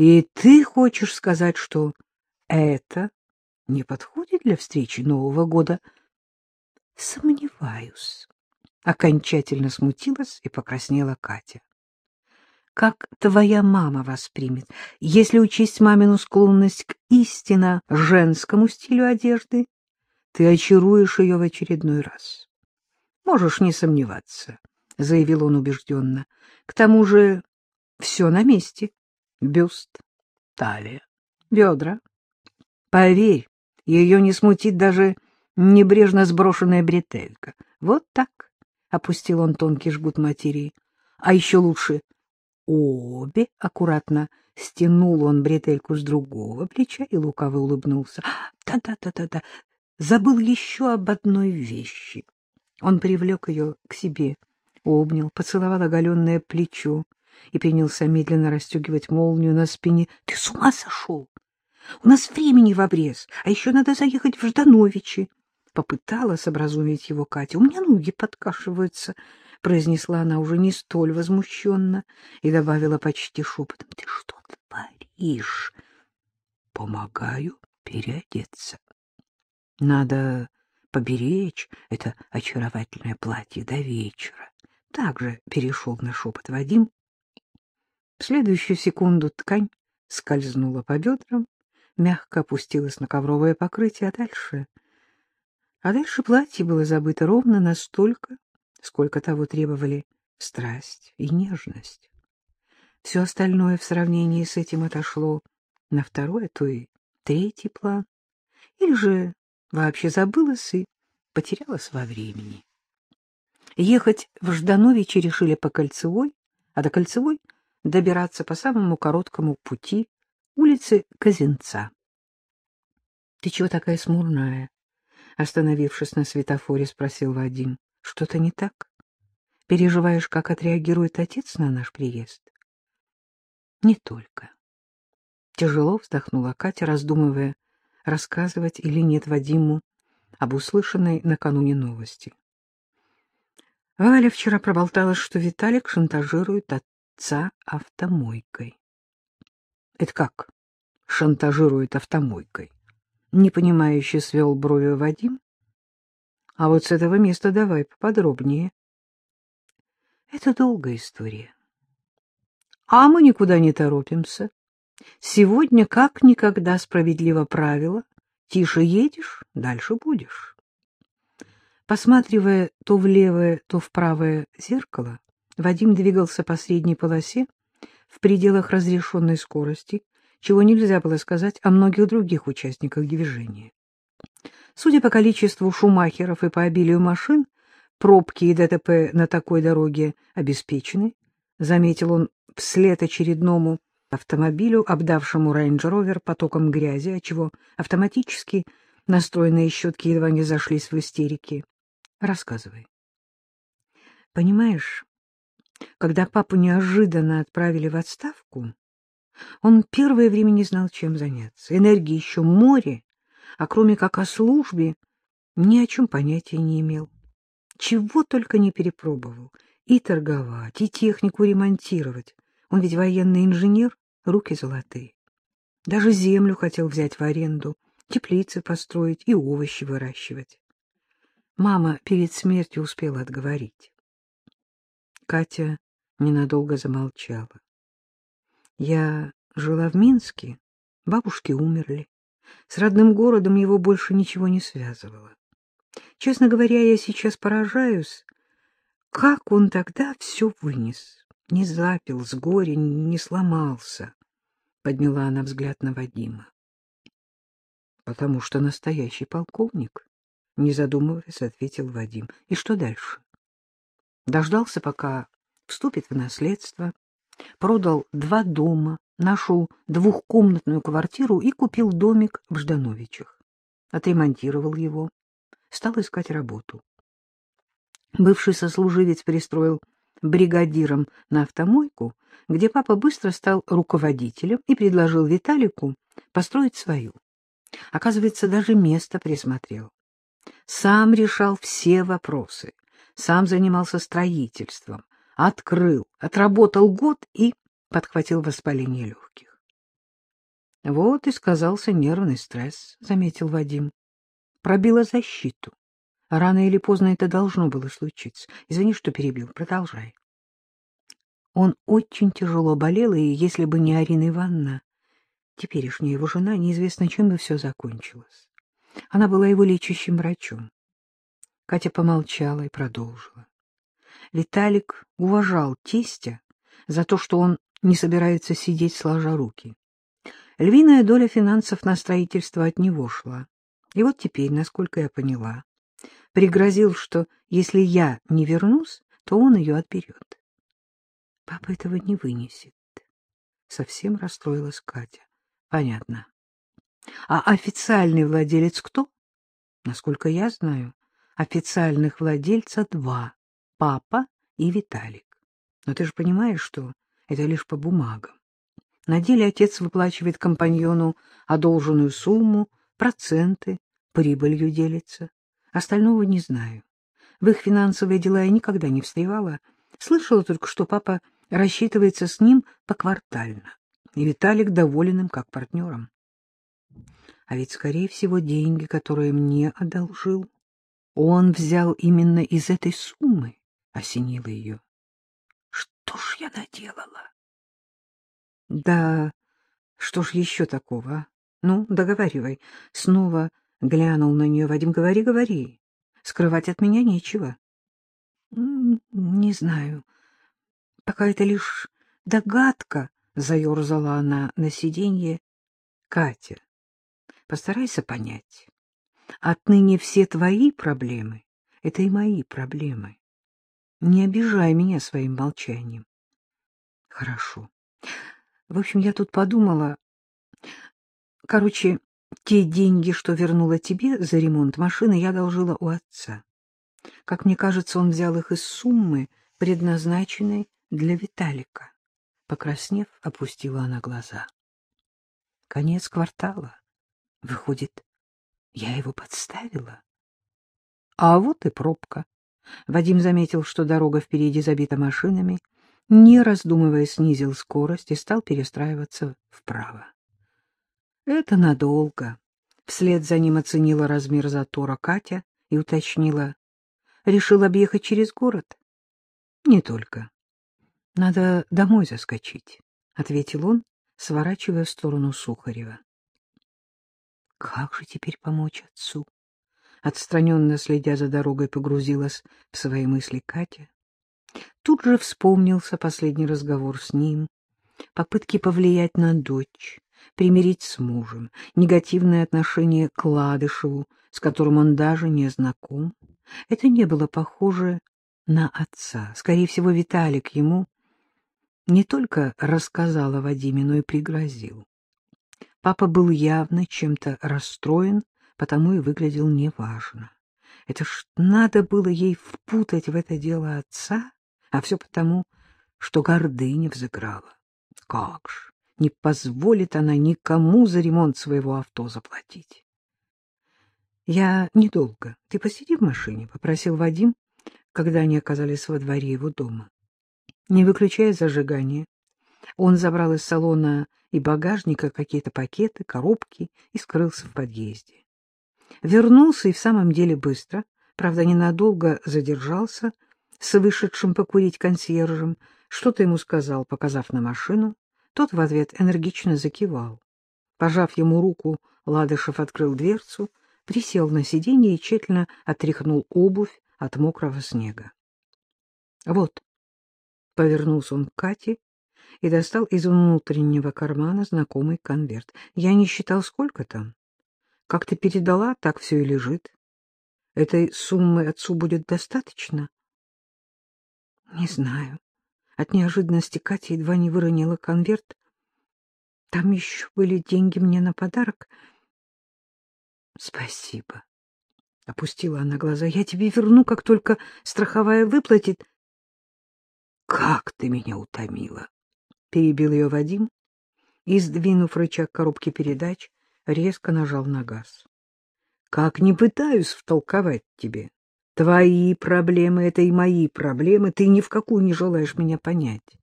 И ты хочешь сказать, что это не подходит для встречи Нового года? Сомневаюсь. Окончательно смутилась и покраснела Катя. Как твоя мама воспримет, если учесть мамину склонность к истинно женскому стилю одежды? Ты очаруешь ее в очередной раз. Можешь не сомневаться, — заявил он убежденно. К тому же все на месте. Бюст, талия, бедра. Поверь, ее не смутит даже небрежно сброшенная бретелька. Вот так, — опустил он тонкий жгут материи. А еще лучше обе, аккуратно стянул он бретельку с другого плеча и лукаво улыбнулся. Да-да-да-да-да, забыл еще об одной вещи. Он привлек ее к себе, обнял, поцеловал оголенное плечо и принялся медленно расстегивать молнию на спине. — Ты с ума сошел? У нас времени в обрез, а еще надо заехать в Ждановичи. Попыталась образумить его Катя. У меня ноги подкашиваются, — произнесла она уже не столь возмущенно и добавила почти шепотом. — Ты что творишь? — Помогаю переодеться. Надо поберечь это очаровательное платье до вечера. Также перешел на шепот Вадим. В следующую секунду ткань скользнула по бедрам, мягко опустилась на ковровое покрытие, а дальше... А дальше платье было забыто ровно настолько, сколько того требовали страсть и нежность. Все остальное в сравнении с этим отошло на второй, а то и третий план, или же вообще забылось и потерялось во времени. Ехать в Ждановичи решили по Кольцевой, а до Кольцевой добираться по самому короткому пути улицы Казинца. — Ты чего такая смурная? — остановившись на светофоре, спросил Вадим. — Что-то не так? Переживаешь, как отреагирует отец на наш приезд? — Не только. Тяжело вздохнула Катя, раздумывая, рассказывать или нет Вадиму об услышанной накануне новости. Валя вчера проболталась, что Виталик шантажирует отца автомойкой. — Это как? Шантажирует автомойкой? Непонимающе свел бровью Вадим. — А вот с этого места давай поподробнее. — Это долгая история. — А мы никуда не торопимся. Сегодня как никогда справедливо правило. Тише едешь, дальше будешь. Посматривая то в левое, то в правое зеркало, Вадим двигался по средней полосе в пределах разрешенной скорости, чего нельзя было сказать о многих других участниках движения. Судя по количеству шумахеров и по обилию машин, пробки и ДТП на такой дороге обеспечены, заметил он вслед очередному автомобилю, обдавшему рейндж-ровер потоком грязи, отчего автоматически настроенные щетки едва не зашлись в истерике. Рассказывай. Понимаешь, когда папу неожиданно отправили в отставку, он первое время не знал, чем заняться. Энергии еще море, а кроме как о службе ни о чем понятия не имел. Чего только не перепробовал. И торговать, и технику ремонтировать. Он ведь военный инженер, руки золотые. Даже землю хотел взять в аренду, теплицы построить и овощи выращивать. Мама перед смертью успела отговорить. Катя ненадолго замолчала. Я жила в Минске, бабушки умерли. С родным городом его больше ничего не связывало. Честно говоря, я сейчас поражаюсь, как он тогда все вынес. Не запил с горя, не сломался. Подняла она взгляд на Вадима. Потому что настоящий полковник не задумываясь, ответил Вадим. И что дальше? Дождался, пока вступит в наследство, продал два дома, нашел двухкомнатную квартиру и купил домик в Ждановичах. Отремонтировал его, стал искать работу. Бывший сослуживец пристроил бригадиром на автомойку, где папа быстро стал руководителем и предложил Виталику построить свою. Оказывается, даже место присмотрел сам решал все вопросы, сам занимался строительством, открыл, отработал год и подхватил воспаление легких. — Вот и сказался нервный стресс, — заметил Вадим. Пробила защиту. Рано или поздно это должно было случиться. Извини, что перебил. Продолжай. Он очень тяжело болел, и если бы не Арина Ивановна, теперешняя его жена, неизвестно, чем бы все закончилось. Она была его лечащим врачом. Катя помолчала и продолжила. Виталик уважал тестя за то, что он не собирается сидеть сложа руки. Львиная доля финансов на строительство от него шла. И вот теперь, насколько я поняла, пригрозил, что если я не вернусь, то он ее отберет. Папа этого не вынесет. Совсем расстроилась Катя. Понятно. А официальный владелец кто? Насколько я знаю, официальных владельца два — папа и Виталик. Но ты же понимаешь, что это лишь по бумагам. На деле отец выплачивает компаньону одолженную сумму, проценты, прибылью делится. Остального не знаю. В их финансовые дела я никогда не встревала. Слышала только, что папа рассчитывается с ним поквартально, и Виталик доволен им как партнером. А ведь, скорее всего, деньги, которые мне одолжил, он взял именно из этой суммы, осенило ее. Что ж я наделала? Да что ж еще такого, а? Ну, договаривай. Снова глянул на нее Вадим. Говори, говори. Скрывать от меня нечего. Не знаю. Пока это лишь догадка, заерзала она на сиденье. Катя, постарайся понять. Отныне все твои проблемы — это и мои проблемы. Не обижай меня своим молчанием. Хорошо. В общем, я тут подумала... Короче, те деньги, что вернула тебе за ремонт машины, я должила у отца. Как мне кажется, он взял их из суммы, предназначенной для Виталика. Покраснев, опустила она глаза. Конец квартала. Выходит, я его подставила? А вот и пробка. Вадим заметил, что дорога впереди забита машинами, не раздумывая, снизил скорость и стал перестраиваться вправо. Это надолго. Вслед за ним оценила размер затора Катя и уточнила. Решил объехать через город? Не только. Надо домой заскочить, — ответил он, сворачивая в сторону Сухарева. Как же теперь помочь отцу? Отстраненно следя за дорогой, погрузилась в свои мысли Катя. Тут же вспомнился последний разговор с ним, попытки повлиять на дочь, примирить с мужем, негативное отношение к Ладышеву, с которым он даже не знаком. Это не было похоже на отца. Скорее всего, Виталик ему не только рассказал о Вадиме, но и пригрозил. Папа был явно чем-то расстроен, потому и выглядел неважно. Это ж надо было ей впутать в это дело отца, а все потому, что гордыня взыграла. Как ж, не позволит она никому за ремонт своего авто заплатить. — Я недолго. Ты посиди в машине, — попросил Вадим, когда они оказались во дворе его дома. Не выключая зажигание, он забрал из салона и багажника какие-то пакеты, коробки и скрылся в подъезде. Вернулся и в самом деле быстро, правда, ненадолго задержался с вышедшим покурить консьержем, что-то ему сказал, показав на машину. Тот в ответ энергично закивал. Пожав ему руку, Ладышев открыл дверцу, присел на сиденье и тщательно отряхнул обувь от мокрого снега. — Вот, — повернулся он к Кате и достал из внутреннего кармана знакомый конверт. — Я не считал, сколько там. Как ты передала, так все и лежит. Этой суммы отцу будет достаточно? — Не знаю. От неожиданности Катя едва не выронила конверт. Там еще были деньги мне на подарок. — Спасибо. Опустила она глаза. — Я тебе верну, как только страховая выплатит. — Как ты меня утомила! — перебил ее Вадим и, сдвинув рычаг коробки передач, резко нажал на газ. — Как не пытаюсь втолковать тебе. Твои проблемы — это и мои проблемы, ты ни в какую не желаешь меня понять.